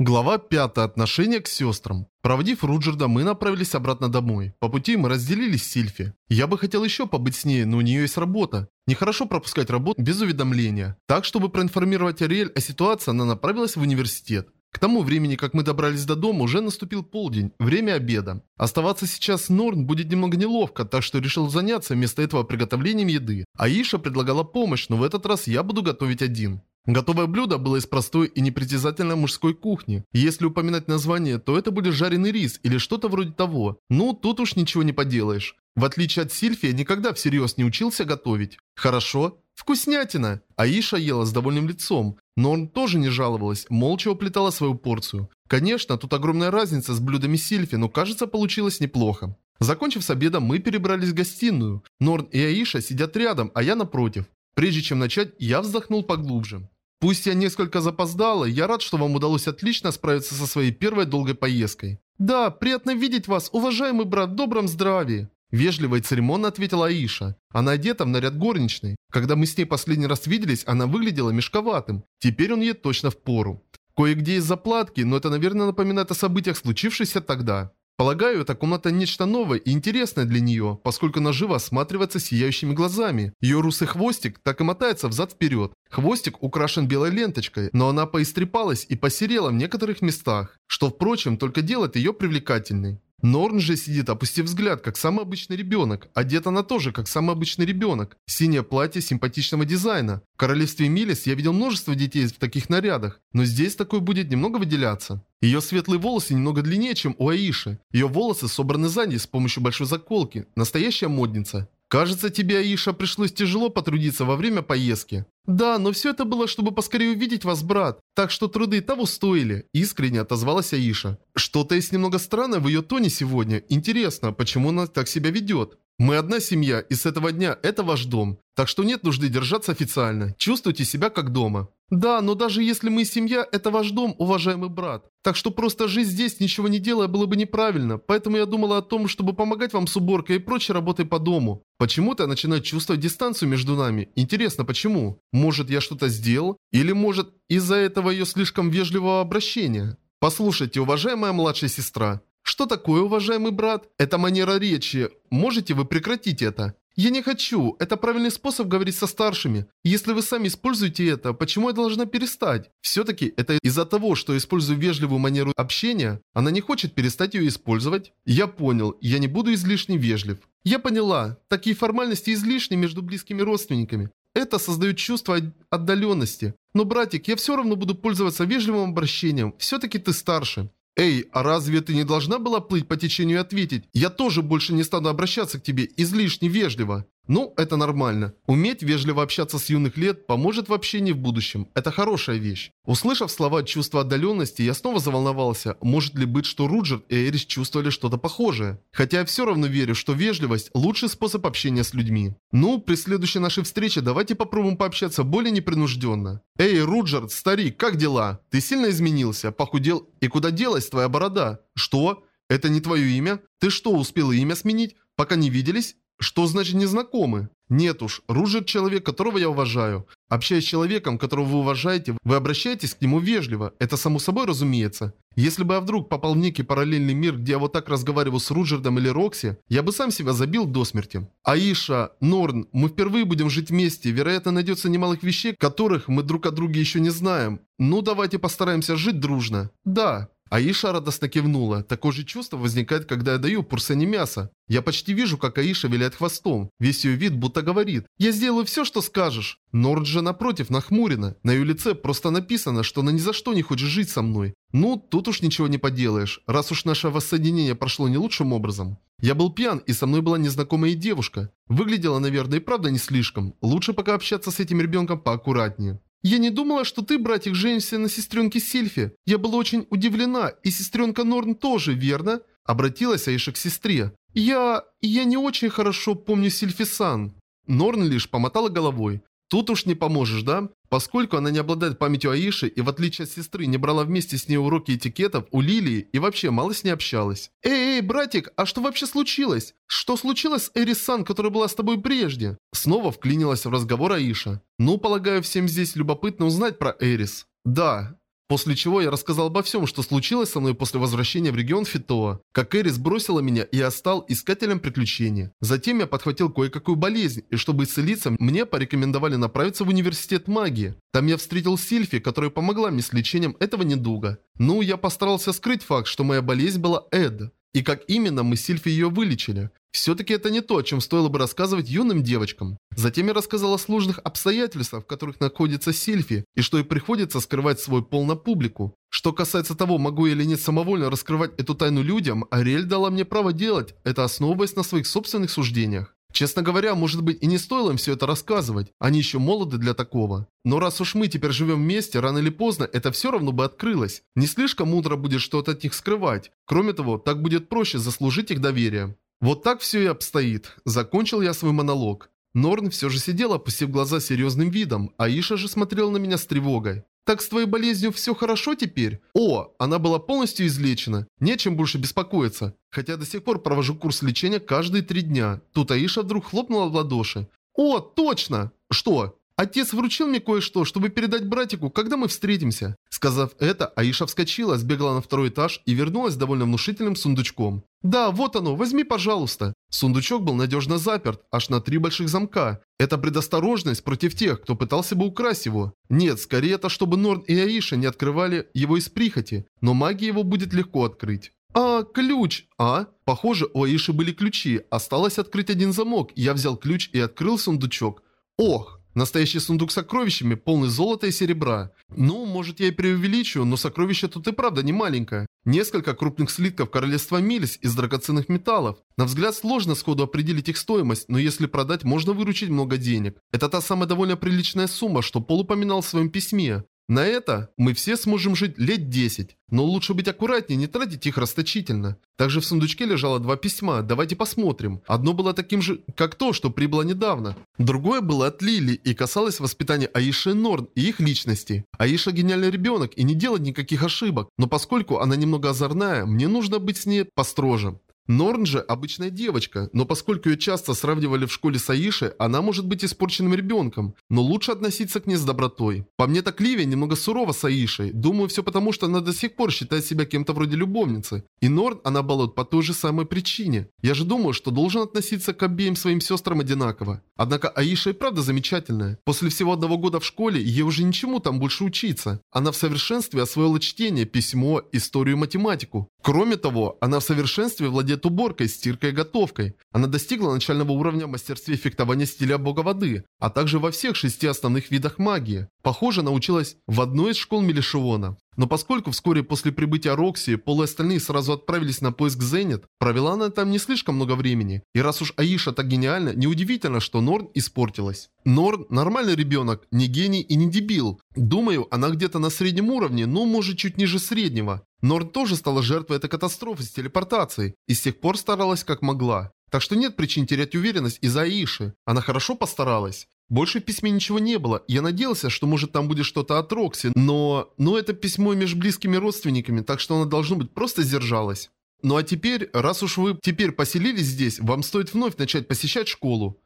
Глава 5. Отношение к сестрам. Проводив Руджерда, мы направились обратно домой. По пути мы разделились с Сильфи. Я бы хотел еще побыть с ней, но у нее есть работа. Нехорошо пропускать работу без уведомления. Так, чтобы проинформировать Ариэль о ситуации, она направилась в университет. К тому времени, как мы добрались до дома, уже наступил полдень, время обеда. Оставаться сейчас Норн будет немного неловко, так что решил заняться вместо этого приготовлением еды. Аиша предлагала помощь, но в этот раз я буду готовить один. Готовое блюдо было из простой и непритязательной мужской кухни. Если упоминать название, то это будет жареный рис или что-то вроде того. Ну, тут уж ничего не поделаешь. В отличие от Сильфи, я никогда всерьез не учился готовить. Хорошо. Вкуснятина. Аиша ела с довольным лицом. Но он тоже не жаловалась, молча уплетала свою порцию. Конечно, тут огромная разница с блюдами Сильфи, но кажется получилось неплохо. Закончив с обедом, мы перебрались в гостиную. Норн и Аиша сидят рядом, а я напротив. Прежде чем начать, я вздохнул поглубже. Пусть я несколько запоздала, я рад, что вам удалось отлично справиться со своей первой долгой поездкой. Да, приятно видеть вас, уважаемый брат, в добром здравии. Вежливо и церемонно ответила Аиша. Она одета в наряд горничной. Когда мы с ней последний раз виделись, она выглядела мешковатым. Теперь он ей точно в пору. Кое-где есть заплатки, но это, наверное, напоминает о событиях, случившихся тогда. Полагаю, эта комната нечто новое и интересное для нее, поскольку она живо осматривается сияющими глазами. Ее русый хвостик так и мотается взад-вперед. Хвостик украшен белой ленточкой, но она поистрепалась и посерела в некоторых местах, что, впрочем, только делает ее привлекательной. Норн же сидит, опустив взгляд, как самый обычный ребенок. Одета она тоже, как самый обычный ребенок. Синее платье симпатичного дизайна. В королевстве Милис я видел множество детей в таких нарядах, но здесь такой будет немного выделяться. Ее светлые волосы немного длиннее, чем у Аиши. Ее волосы собраны сзади с помощью большой заколки. Настоящая модница. Кажется, тебе, Аиша, пришлось тяжело потрудиться во время поездки. Да, но все это было, чтобы поскорее увидеть вас, брат. Так что труды того стоили. Искренне отозвалась Аиша. Что-то есть немного странное в ее тоне сегодня. Интересно, почему она так себя ведет? Мы одна семья, и с этого дня это ваш дом. Так что нет нужды держаться официально. Чувствуйте себя как дома. Да, но даже если мы семья, это ваш дом, уважаемый брат. Так что просто жить здесь, ничего не делая, было бы неправильно. Поэтому я думала о том, чтобы помогать вам с уборкой и прочей работой по дому. Почему-то я начинаю чувствовать дистанцию между нами. Интересно, почему? Может, я что-то сделал? Или может, из-за этого ее слишком вежливого обращения? Послушайте, уважаемая младшая сестра, что такое, уважаемый брат? Это манера речи. Можете вы прекратить это? Я не хочу. Это правильный способ говорить со старшими. Если вы сами используете это, почему я должна перестать? Все-таки это из-за того, что использую вежливую манеру общения, она не хочет перестать ее использовать? Я понял. Я не буду излишне вежлив. Я поняла. Такие формальности излишни между близкими родственниками. Это создает чувство отдаленности. Но, братик, я все равно буду пользоваться вежливым обращением. Все-таки ты старше. «Эй, а разве ты не должна была плыть по течению и ответить? Я тоже больше не стану обращаться к тебе излишне вежливо». Ну, это нормально. Уметь вежливо общаться с юных лет поможет в общении в будущем. Это хорошая вещь. Услышав слова чувства отдаленности, я снова заволновался. Может ли быть, что Руджерт и Эрис чувствовали что-то похожее? Хотя я все равно верю, что вежливость – лучший способ общения с людьми. Ну, при следующей нашей встрече давайте попробуем пообщаться более непринужденно. Эй, Руджерт, старик, как дела? Ты сильно изменился, похудел, и куда делась твоя борода? Что? Это не твое имя? Ты что, успел имя сменить? Пока не виделись? Что значит незнакомы? Нет уж, Ружер человек, которого я уважаю. Общаясь с человеком, которого вы уважаете, вы обращаетесь к нему вежливо. Это само собой разумеется. Если бы я вдруг попал в некий параллельный мир, где я вот так разговариваю с Руджердом или Рокси, я бы сам себя забил до смерти. Аиша, Норн, мы впервые будем жить вместе. Вероятно, найдется немалых вещей, которых мы друг о друге еще не знаем. Ну, давайте постараемся жить дружно. Да, Аиша радостно кивнула. Такое же чувство возникает, когда я даю Пурсене мясо. Я почти вижу, как Аиша виляет хвостом. Весь ее вид будто говорит «Я сделаю все, что скажешь». Норд же напротив нахмурена. На ее лице просто написано, что она ни за что не хочет жить со мной. Ну, тут уж ничего не поделаешь, раз уж наше воссоединение прошло не лучшим образом. Я был пьян, и со мной была незнакомая девушка. Выглядела, наверное, и правда не слишком. Лучше пока общаться с этим ребенком поаккуратнее. «Я не думала, что ты, братик, женишься на сестренке Сильфи. Я была очень удивлена, и сестренка Норн тоже, верно?» Обратилась Аиша к сестре. «Я... я не очень хорошо помню Сильфи-сан». Норн лишь помотала головой. Тут уж не поможешь, да? Поскольку она не обладает памятью Аиши и в отличие от сестры не брала вместе с ней уроки этикетов у Лилии и вообще мало с ней общалась. Эй, эй, братик, а что вообще случилось? Что случилось с Эрисан, которая была с тобой прежде? Снова вклинилась в разговор Аиша. Ну, полагаю, всем здесь любопытно узнать про Эрис. Да, После чего я рассказал обо всем, что случилось со мной после возвращения в регион Фитоа. Как Эрис бросила меня, и я стал искателем приключений. Затем я подхватил кое-какую болезнь, и чтобы исцелиться, мне порекомендовали направиться в университет магии. Там я встретил Сильфи, которая помогла мне с лечением этого недуга. Ну, я постарался скрыть факт, что моя болезнь была Эд. И как именно мы Сильфи ее вылечили. Все-таки это не то, о чем стоило бы рассказывать юным девочкам. Затем я рассказал о сложных обстоятельствах, в которых находится Сильфи, и что ей приходится скрывать свой пол на публику. Что касается того, могу я или нет самовольно раскрывать эту тайну людям, Ариэль дала мне право делать, это основываясь на своих собственных суждениях. Честно говоря, может быть и не стоило им все это рассказывать, они еще молоды для такого. Но раз уж мы теперь живем вместе, рано или поздно это все равно бы открылось. Не слишком мудро будет что-то от них скрывать. Кроме того, так будет проще заслужить их доверие. Вот так все и обстоит. Закончил я свой монолог. Норн все же сидел, опустив глаза серьезным видом, а Иша же смотрел на меня с тревогой. «Так с твоей болезнью все хорошо теперь?» «О, она была полностью излечена. Нечем больше беспокоиться. Хотя до сих пор провожу курс лечения каждые три дня». Тут Аиша вдруг хлопнула в ладоши. «О, точно!» «Что?» Отец вручил мне кое-что, чтобы передать братику, когда мы встретимся. Сказав это, Аиша вскочила, сбегала на второй этаж и вернулась с довольно внушительным сундучком. «Да, вот оно, возьми, пожалуйста». Сундучок был надежно заперт, аж на три больших замка. Это предосторожность против тех, кто пытался бы украсть его. Нет, скорее это, чтобы Норн и Аиша не открывали его из прихоти, но магии его будет легко открыть. «А, ключ! А? Похоже, у Аиши были ключи. Осталось открыть один замок. Я взял ключ и открыл сундучок. Ох, Настоящий сундук с сокровищами, полный золота и серебра. Ну, может я и преувеличу, но сокровище тут и правда не маленькое. Несколько крупных слитков королевства Милис из драгоценных металлов. На взгляд сложно сходу определить их стоимость, но если продать, можно выручить много денег. Это та самая довольно приличная сумма, что Пол упоминал в своем письме. На это мы все сможем жить лет 10. Но лучше быть аккуратнее, не тратить их расточительно. Также в сундучке лежало два письма, давайте посмотрим. Одно было таким же, как то, что прибыло недавно. Другое было от Лили и касалось воспитания Аиши Норн и их личности. Аиша гениальный ребенок и не делает никаких ошибок, но поскольку она немного озорная, мне нужно быть с ней построже. Норн же обычная девочка, но поскольку ее часто сравнивали в школе с Аишей, она может быть испорченным ребенком, но лучше относиться к ней с добротой. По мне так Ливия немного сурова с Аишей, думаю все потому, что она до сих пор считает себя кем-то вроде любовницы. И Норн она балует по той же самой причине. Я же думаю, что должен относиться к обеим своим сестрам одинаково. Однако Аиша и правда замечательная. После всего одного года в школе ей уже ничему там больше учиться. Она в совершенстве освоила чтение, письмо, историю математику. Кроме того, она в совершенстве владеет уборкой, стиркой и готовкой. Она достигла начального уровня в мастерстве фехтования стиля бога воды, а также во всех шести основных видах магии. Похоже, научилась в одной из школ Мелишиона. Но поскольку вскоре после прибытия Рокси Пол и остальные сразу отправились на поиск Зенит, провела она там не слишком много времени. И раз уж Аиша так гениальна, неудивительно, что Норн испортилась. Норн – нормальный ребенок, не гений и не дебил. Думаю, она где-то на среднем уровне, но может чуть ниже среднего. Норн тоже стала жертвой этой катастрофы с телепортацией и с тех пор старалась как могла. Так что нет причин терять уверенность из-за Аиши. Она хорошо постаралась. Больше в письме ничего не было. Я надеялся, что может там будет что-то от Рокси, но... Но это письмо между близкими родственниками, так что она, должно быть, просто сдержалась. Ну а теперь, раз уж вы теперь поселились здесь, вам стоит вновь начать посещать школу.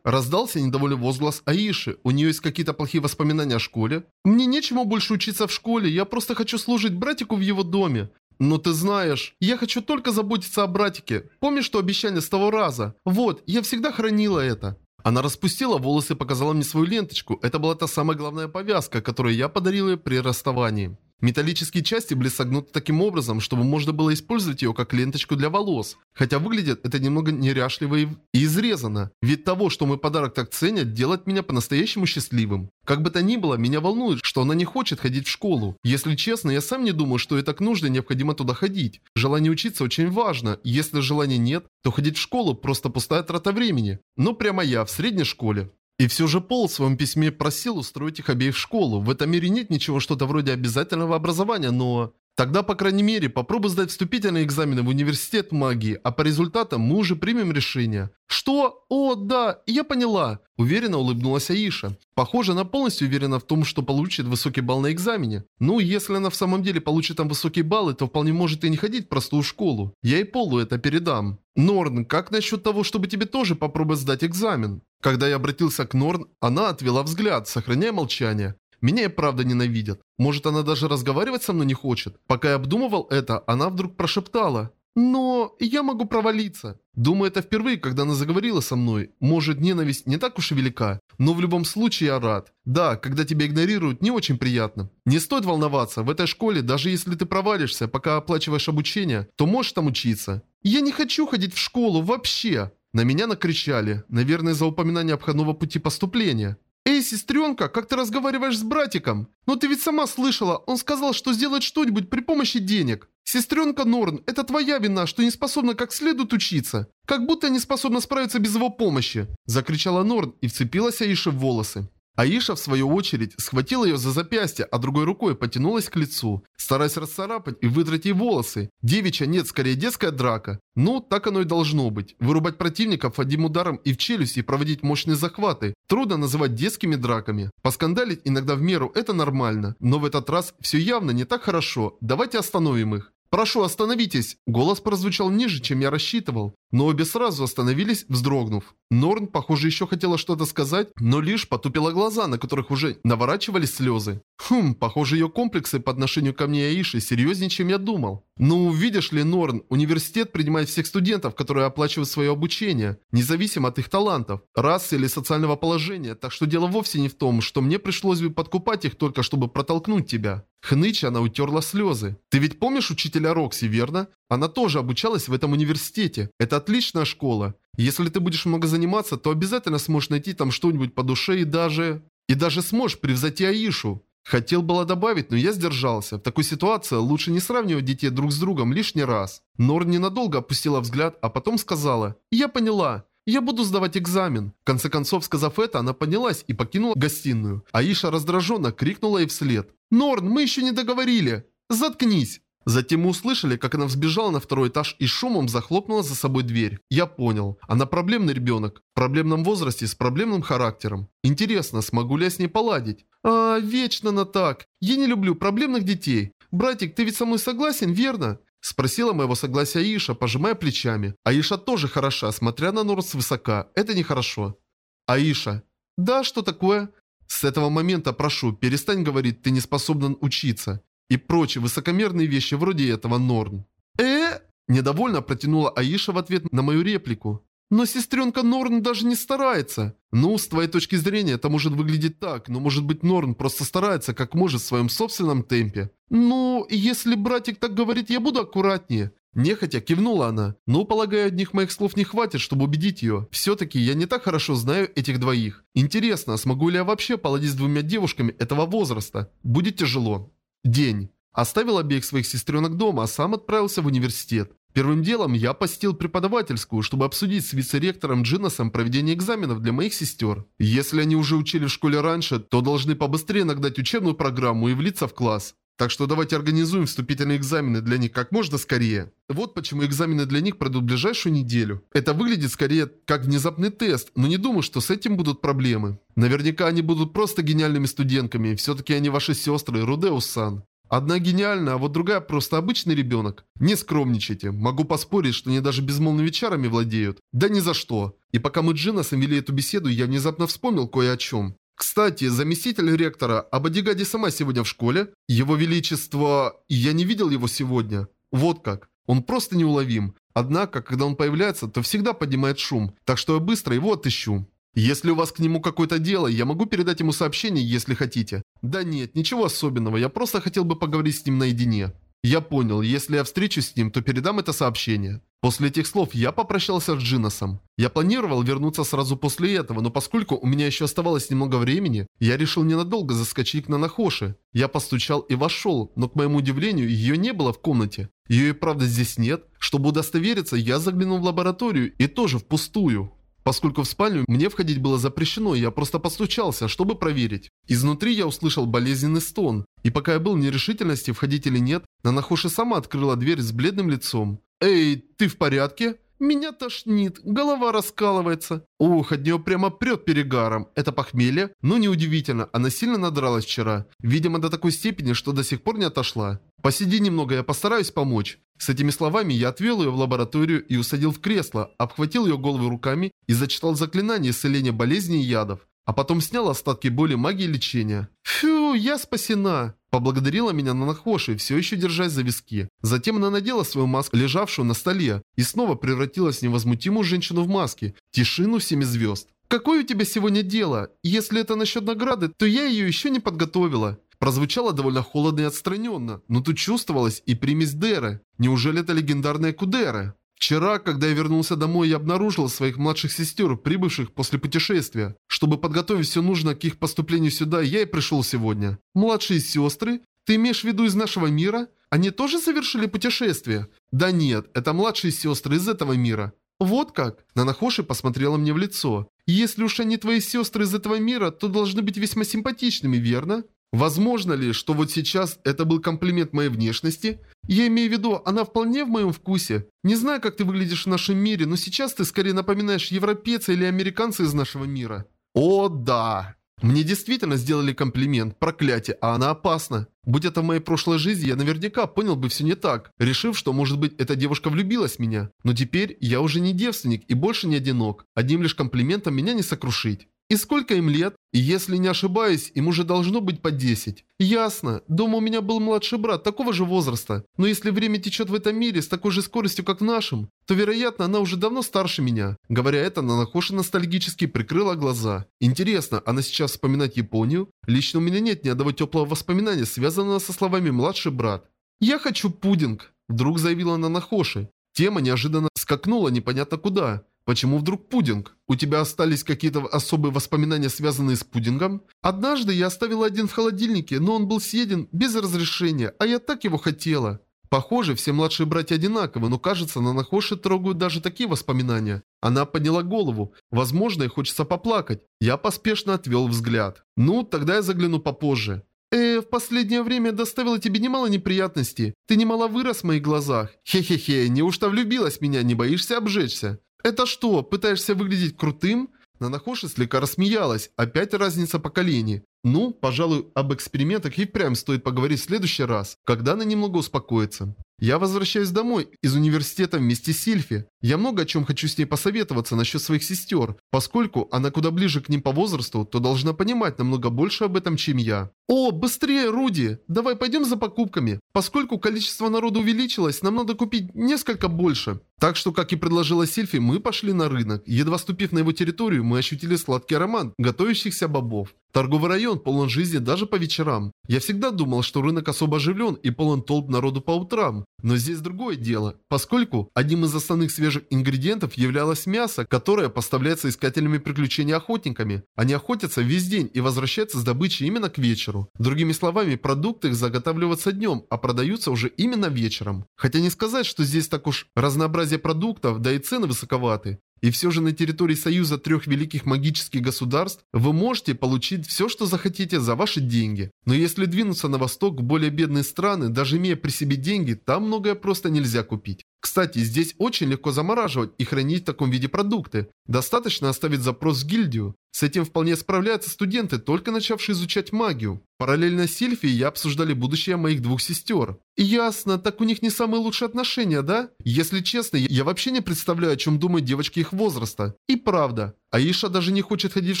Раздался недовольный возглас Аиши. «У нее есть какие-то плохие воспоминания о школе?» «Мне нечему больше учиться в школе, я просто хочу служить братику в его доме». «Но ты знаешь, я хочу только заботиться о братике. Помнишь то обещание с того раза? Вот, я всегда хранила это». Она распустила волосы и показала мне свою ленточку. Это была та самая главная повязка, которую я подарил ей при расставании. Металлические части были согнуты таким образом, чтобы можно было использовать ее как ленточку для волос. Хотя выглядит это немного неряшливо и, изрезано. Вид того, что мой подарок так ценят, делает меня по-настоящему счастливым. Как бы то ни было, меня волнует, что она не хочет ходить в школу. Если честно, я сам не думаю, что ей так нужно и необходимо туда ходить. Желание учиться очень важно. Если желания нет, то ходить в школу просто пустая трата времени. Но прямо я в средней школе. И все же Пол в своем письме просил устроить их обеих в школу. В этом мире нет ничего что-то вроде обязательного образования, но... Тогда, по крайней мере, попробуй сдать вступительные экзамены в университет магии, а по результатам мы уже примем решение. Что? О, да, я поняла. Уверенно улыбнулась Аиша. Похоже, она полностью уверена в том, что получит высокий балл на экзамене. Ну, если она в самом деле получит там высокие баллы, то вполне может и не ходить в простую школу. Я и Полу это передам. Норн, как насчет того, чтобы тебе тоже попробовать сдать экзамен? Когда я обратился к Норн, она отвела взгляд, сохраняя молчание. Меня и правда ненавидят. Может, она даже разговаривать со мной не хочет? Пока я обдумывал это, она вдруг прошептала. Но я могу провалиться. Думаю, это впервые, когда она заговорила со мной. Может, ненависть не так уж и велика. Но в любом случае я рад. Да, когда тебя игнорируют, не очень приятно. Не стоит волноваться. В этой школе, даже если ты провалишься, пока оплачиваешь обучение, то можешь там учиться. Я не хочу ходить в школу вообще. На меня накричали. Наверное, за упоминание обходного пути поступления. «Эй, сестренка, как ты разговариваешь с братиком? Но ты ведь сама слышала, он сказал, что сделает что-нибудь при помощи денег. Сестренка Норн, это твоя вина, что не способна как следует учиться. Как будто не способна справиться без его помощи!» Закричала Норн и вцепилась Аише в волосы. Аиша, в свою очередь, схватила ее за запястье, а другой рукой потянулась к лицу, стараясь расцарапать и выдрать ей волосы. Девичья, нет, скорее детская драка. Ну, так оно и должно быть. Вырубать противников одним ударом и в челюсть и проводить мощные захваты. Трудно называть детскими драками. Поскандалить иногда в меру – это нормально. Но в этот раз все явно не так хорошо. Давайте остановим их. «Прошу, остановитесь!» Голос прозвучал ниже, чем я рассчитывал. Но обе сразу остановились, вздрогнув. Норн, похоже, еще хотела что-то сказать, но лишь потупила глаза, на которых уже наворачивались слезы. Хм, похоже, ее комплексы по отношению ко мне и Аиши серьезнее, чем я думал. Ну, видишь ли, Норн, университет принимает всех студентов, которые оплачивают свое обучение, независимо от их талантов, расы или социального положения, так что дело вовсе не в том, что мне пришлось бы подкупать их только чтобы протолкнуть тебя. Хныча она утерла слезы. Ты ведь помнишь учителя Рокси, верно? Она тоже обучалась в этом университете. Это отличная школа. Если ты будешь много заниматься, то обязательно сможешь найти там что-нибудь по душе и даже... И даже сможешь превзойти Аишу. Хотел было добавить, но я сдержался. В такой ситуации лучше не сравнивать детей друг с другом лишний раз. Нор ненадолго опустила взгляд, а потом сказала «Я поняла». «Я буду сдавать экзамен». В конце концов, сказав это, она поднялась и покинула гостиную. Аиша раздраженно крикнула ей вслед. «Норн, мы еще не договорили! Заткнись!» Затем мы услышали, как она взбежала на второй этаж и шумом захлопнула за собой дверь. Я понял. Она проблемный ребенок. В проблемном возрасте с проблемным характером. Интересно, смогу ли я с ней поладить? А, вечно она так. Я не люблю проблемных детей. Братик, ты ведь со мной согласен, верно? Спросила моего согласия Аиша, пожимая плечами. Аиша тоже хороша, смотря на Норд свысока. Это нехорошо. Аиша. Да, что такое? С этого момента прошу, перестань говорить, ты не способна учиться. И прочие высокомерные вещи вроде этого Норн. э Недовольно протянула Аиша в ответ на мою реплику. Но сестренка Норн даже не старается. Ну, с твоей точки зрения, это может выглядеть так, но может быть Норн просто старается как может в своем собственном темпе. Ну, если братик так говорит, я буду аккуратнее. Нехотя кивнула она. Ну, полагаю, одних моих слов не хватит, чтобы убедить ее. Все-таки я не так хорошо знаю этих двоих. Интересно, смогу ли я вообще поладить с двумя девушками этого возраста? Будет тяжело. День. Оставил обеих своих сестренок дома, а сам отправился в университет. Первым делом я посетил преподавательскую, чтобы обсудить с вице-ректором Джиносом проведение экзаменов для моих сестер. Если они уже учили в школе раньше, то должны побыстрее нагнать учебную программу и влиться в класс. Так что давайте организуем вступительные экзамены для них как можно скорее. Вот почему экзамены для них пройдут ближайшую неделю. Это выглядит скорее как внезапный тест, но не думаю, что с этим будут проблемы. Наверняка они будут просто гениальными студентками, все-таки они ваши сестры, Рудеус-сан. Одна гениальна, а вот другая просто обычный ребенок. Не скромничайте. Могу поспорить, что они даже безмолвными чарами владеют. Да ни за что. И пока мы с Джиносом вели эту беседу, я внезапно вспомнил кое о чем. Кстати, заместитель ректора Абадигади сама сегодня в школе. Его Величество... Я не видел его сегодня. Вот как. Он просто неуловим. Однако, когда он появляется, то всегда поднимает шум. Так что я быстро его отыщу. Если у вас к нему какое-то дело, я могу передать ему сообщение, если хотите. Да нет, ничего особенного, я просто хотел бы поговорить с ним наедине. Я понял, если я встречусь с ним, то передам это сообщение. После этих слов я попрощался с Джиносом. Я планировал вернуться сразу после этого, но поскольку у меня еще оставалось немного времени, я решил ненадолго заскочить к Нанахоши. Я постучал и вошел, но к моему удивлению, ее не было в комнате. Ее и правда здесь нет. Чтобы удостовериться, я заглянул в лабораторию и тоже впустую. Поскольку в спальню мне входить было запрещено, я просто постучался, чтобы проверить. Изнутри я услышал болезненный стон. И пока я был в нерешительности, входить или нет, Нанахоши сама открыла дверь с бледным лицом. «Эй, ты в порядке?» «Меня тошнит, голова раскалывается». Ух, от нее прямо прет перегаром. Это похмелье? Ну, неудивительно, она сильно надралась вчера. Видимо, до такой степени, что до сих пор не отошла. «Посиди немного, я постараюсь помочь». С этими словами я отвел ее в лабораторию и усадил в кресло, обхватил ее голову руками и зачитал заклинание исцеления болезней и ядов. а потом снял остатки боли магии лечения. «Фу, я спасена!» Поблагодарила меня Нанахоши, все еще держась за виски. Затем она надела свою маску, лежавшую на столе, и снова превратилась в невозмутимую женщину в маске, тишину семи звезд. «Какое у тебя сегодня дело? Если это насчет награды, то я ее еще не подготовила». Прозвучало довольно холодно и отстраненно, но тут чувствовалась и примесь Деры. Неужели это легендарная Кудера? Вчера, когда я вернулся домой, я обнаружил своих младших сестер, прибывших после путешествия. Чтобы подготовить все нужно к их поступлению сюда, я и пришел сегодня. Младшие сестры? Ты имеешь в виду из нашего мира? Они тоже совершили путешествие? Да нет, это младшие сестры из этого мира. Вот как? Нанахоши посмотрела мне в лицо. Если уж они твои сестры из этого мира, то должны быть весьма симпатичными, верно? Возможно ли, что вот сейчас это был комплимент моей внешности? Я имею в виду, она вполне в моем вкусе. Не знаю, как ты выглядишь в нашем мире, но сейчас ты скорее напоминаешь европейца или американца из нашего мира. О, да. Мне действительно сделали комплимент, проклятие, а она опасна. Будь это в моей прошлой жизни, я наверняка понял бы все не так, решив, что, может быть, эта девушка влюбилась в меня. Но теперь я уже не девственник и больше не одинок. Одним лишь комплиментом меня не сокрушить. И сколько им лет? Если не ошибаюсь, им уже должно быть по 10. Ясно. Дома у меня был младший брат такого же возраста. Но если время течет в этом мире с такой же скоростью, как в нашем, то, вероятно, она уже давно старше меня. Говоря это, Нанахоши ностальгически прикрыла глаза. Интересно, она сейчас вспоминает Японию? Лично у меня нет ни одного теплого воспоминания, связанного со словами «младший брат». «Я хочу пудинг», – вдруг заявила Нанахоши. Тема неожиданно скакнула непонятно куда. Почему вдруг пудинг? У тебя остались какие-то особые воспоминания, связанные с пудингом? Однажды я оставила один в холодильнике, но он был съеден без разрешения, а я так его хотела. Похоже, все младшие братья одинаковы, но кажется, на Нахоши трогают даже такие воспоминания. Она подняла голову. Возможно, ей хочется поплакать. Я поспешно отвел взгляд. Ну, тогда я загляну попозже. «Э, в последнее время доставила тебе немало неприятностей. Ты немало вырос в моих глазах. Хе-хе-хе, неужто влюбилась меня, не боишься обжечься?» «Это что, пытаешься выглядеть крутым?» Нанахоши слегка рассмеялась. Опять разница поколений. Ну, пожалуй, об экспериментах и впрямь стоит поговорить в следующий раз, когда она немного успокоится. Я возвращаюсь домой из университета вместе с Сильфи. Я много о чем хочу с ней посоветоваться насчет своих сестер. Поскольку она куда ближе к ним по возрасту, то должна понимать намного больше об этом, чем я. «О, быстрее, Руди! Давай пойдем за покупками. Поскольку количество народа увеличилось, нам надо купить несколько больше». Так что, как и предложила Сильфи, мы пошли на рынок. Едва ступив на его территорию, мы ощутили сладкий аромат готовящихся бобов. Торговый район полон жизни даже по вечерам. Я всегда думал, что рынок особо оживлен и полон толп народу по утрам. Но здесь другое дело, поскольку одним из основных свежих ингредиентов являлось мясо, которое поставляется искателями приключений охотниками. Они охотятся весь день и возвращаются с добычей именно к вечеру. Другими словами, продукты их заготавливаются днем, а продаются уже именно вечером. Хотя не сказать, что здесь так уж разнообразие продуктов, да и цены высоковаты. И все же на территории Союза трех великих магических государств вы можете получить все, что захотите за ваши деньги. Но если двинуться на восток в более бедные страны, даже имея при себе деньги, там многое просто нельзя купить. Кстати, здесь очень легко замораживать и хранить в таком виде продукты. Достаточно оставить запрос в гильдию. С этим вполне справляются студенты, только начавшие изучать магию. Параллельно с Сильфи я обсуждали будущее моих двух сестер. Ясно, так у них не самые лучшие отношения, да? Если честно, я вообще не представляю, о чем думают девочки их возраста. И правда. Аиша даже не хочет ходить в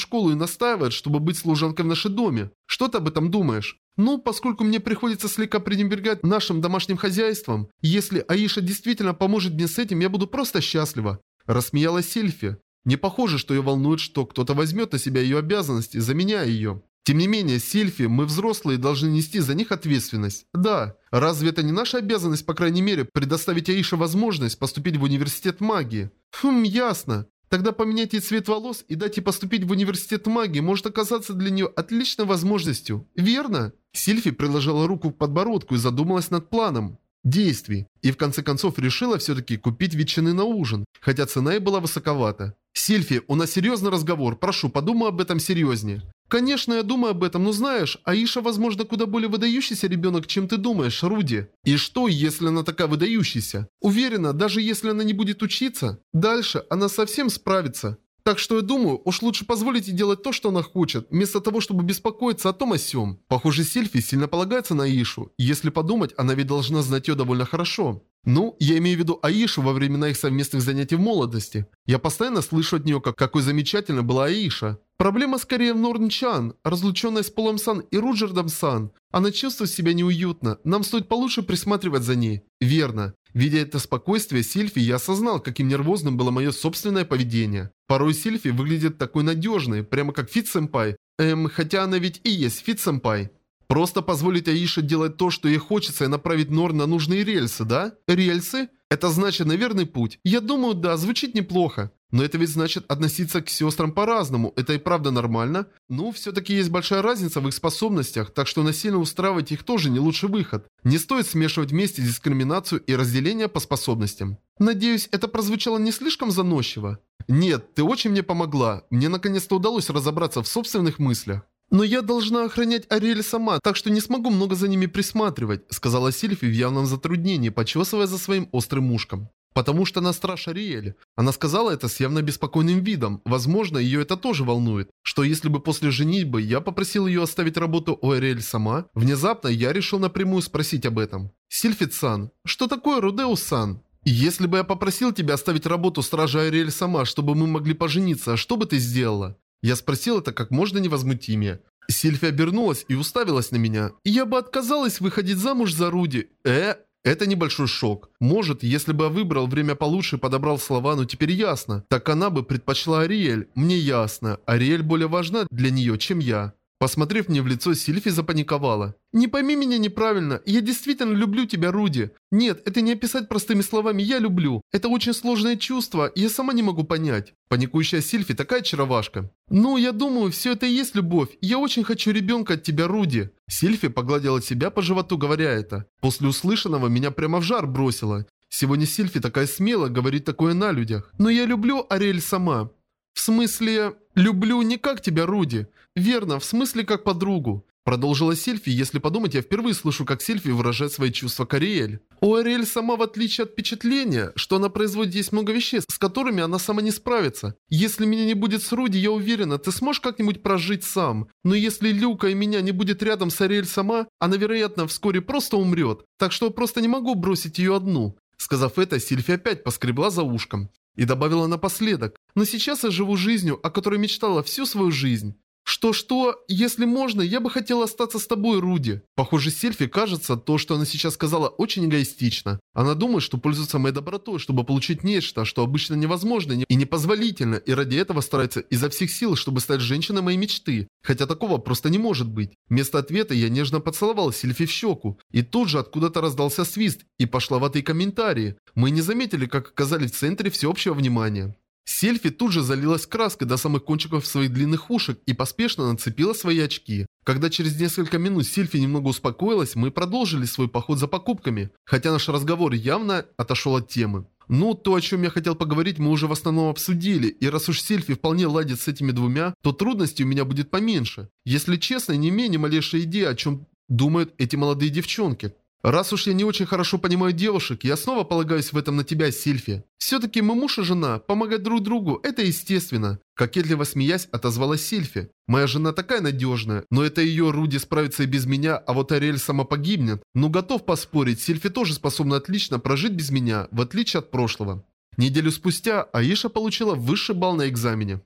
школу и настаивает, чтобы быть служанкой в нашем доме. Что ты об этом думаешь? Ну, поскольку мне приходится слегка пренебрегать нашим домашним хозяйством, если Аиша действительно поможет мне с этим, я буду просто счастлива. Рассмеялась Сильфи. Не похоже, что ее волнует, что кто-то возьмет на себя ее обязанности, заменяя ее. Тем не менее, Сильфи, мы взрослые должны нести за них ответственность. Да, разве это не наша обязанность, по крайней мере, предоставить Аише возможность поступить в университет магии? Хм, ясно. Тогда поменять ей цвет волос и дать ей поступить в университет магии может оказаться для нее отличной возможностью, верно? Сильфи приложила руку к подбородку и задумалась над планом действий. И в конце концов решила все-таки купить ветчины на ужин, хотя цена и была высоковата. «Сильфи, у нас серьезный разговор, прошу, подумай об этом серьезнее». «Конечно, я думаю об этом, но знаешь, Аиша, возможно, куда более выдающийся ребенок, чем ты думаешь, Руди. И что, если она такая выдающаяся? Уверена, даже если она не будет учиться, дальше она совсем справится. Так что я думаю, уж лучше позволить ей делать то, что она хочет, вместо того, чтобы беспокоиться о том о сём. Похоже, Сильфи сильно полагается на Аишу. Если подумать, она ведь должна знать ее довольно хорошо. Ну, я имею в виду Аишу во времена их совместных занятий в молодости. Я постоянно слышу от нее, как какой замечательно была Аиша. Проблема скорее в Норн Чан, разлученная с Полом Сан и Руджердом Сан. Она чувствует себя неуютно, нам стоит получше присматривать за ней. Верно. Видя это спокойствие Сильфи, я осознал, каким нервозным было мое собственное поведение. Порой Сильфи выглядит такой надежной, прямо как Фит-сэмпай. Эм, хотя она ведь и есть Фит-сэмпай. Просто позволить Аише делать то, что ей хочется, и направить Нор на нужные рельсы, да? Рельсы? Это значит на верный путь. Я думаю, да, звучит неплохо. Но это ведь значит относиться к сестрам по-разному. Это и правда нормально? Ну, все-таки есть большая разница в их способностях, так что насильно устраивать их тоже не лучший выход. Не стоит смешивать вместе дискриминацию и разделение по способностям. Надеюсь, это прозвучало не слишком заносчиво? Нет, ты очень мне помогла. Мне наконец-то удалось разобраться в собственных мыслях. «Но я должна охранять Ариэль сама, так что не смогу много за ними присматривать», сказала Сильфи в явном затруднении, почесывая за своим острым ушком. «Потому что она страж Ариэль». Она сказала это с явно беспокойным видом. Возможно, ее это тоже волнует. Что если бы после женитьбы я попросил ее оставить работу у Ариэль сама? Внезапно я решил напрямую спросить об этом. «Сильфи-сан, что такое Рудеус-сан?» «Если бы я попросил тебя оставить работу стража Ариэль сама, чтобы мы могли пожениться, что бы ты сделала?» Я спросил это как можно невозмутимее. Сильфи обернулась и уставилась на меня. «Я бы отказалась выходить замуж за Руди». «Э?» Это небольшой шок. Может, если бы я выбрал время получше и подобрал слова, но теперь ясно. Так она бы предпочла Ариэль. Мне ясно. Ариэль более важна для нее, чем я. Посмотрев мне в лицо, Сильфи запаниковала. «Не пойми меня неправильно, я действительно люблю тебя, Руди. Нет, это не описать простыми словами «я люблю». Это очень сложное чувство, я сама не могу понять». Паникующая Сильфи такая очаровашка. «Ну, я думаю, все это и есть любовь. Я очень хочу ребенка от тебя, Руди». Сильфи погладила себя по животу, говоря это. После услышанного меня прямо в жар бросило. Сегодня Сильфи такая смелая, говорит такое на людях. Но я люблю Ариэль сама. В смысле, люблю не как тебя, Руди. Верно, в смысле как подругу. Продолжила Сильфи, если подумать, я впервые слышу, как Сильфи выражает свои чувства к Ариэль. У Ариэль сама, в отличие от впечатления, что она производит есть много вещей, с которыми она сама не справится. Если меня не будет с Руди, я уверена, ты сможешь как-нибудь прожить сам. Но если Люка и меня не будет рядом с Ариэль сама, она, вероятно, вскоре просто умрет. Так что просто не могу бросить ее одну. Сказав это, Сильфи опять поскребла за ушком. И добавила напоследок, но сейчас я живу жизнью, о которой мечтала всю свою жизнь. Что-что, если можно, я бы хотела остаться с тобой, Руди. Похоже, Сельфи кажется, то, что она сейчас сказала, очень эгоистично. Она думает, что пользуется моей добротой, чтобы получить нечто, что обычно невозможно и непозволительно, и ради этого старается изо всех сил, чтобы стать женщиной моей мечты. Хотя такого просто не может быть. Вместо ответа я нежно поцеловал Сильфи в щеку. И тут же откуда-то раздался свист и пошловатые комментарии. Мы не заметили, как оказались в центре всеобщего внимания. Сельфи тут же залилась краской до самых кончиков своих длинных ушек и поспешно нацепила свои очки. Когда через несколько минут Сильфи немного успокоилась, мы продолжили свой поход за покупками, хотя наш разговор явно отошел от темы. Ну, то, о чем я хотел поговорить, мы уже в основном обсудили, и раз уж Сильфи вполне ладит с этими двумя, то трудностей у меня будет поменьше. Если честно, не имею ни малейшей идеи, о чем думают эти молодые девчонки. Раз уж я не очень хорошо понимаю девушек, я снова полагаюсь в этом на тебя, Сильфи. Все-таки мы муж и жена, помогать друг другу – это естественно. Кокетливо смеясь, отозвалась Сильфи. Моя жена такая надежная, но это ее Руди справится и без меня, а вот Ариэль сама погибнет. Но готов поспорить, Сильфи тоже способна отлично прожить без меня, в отличие от прошлого. Неделю спустя Аиша получила высший балл на экзамене.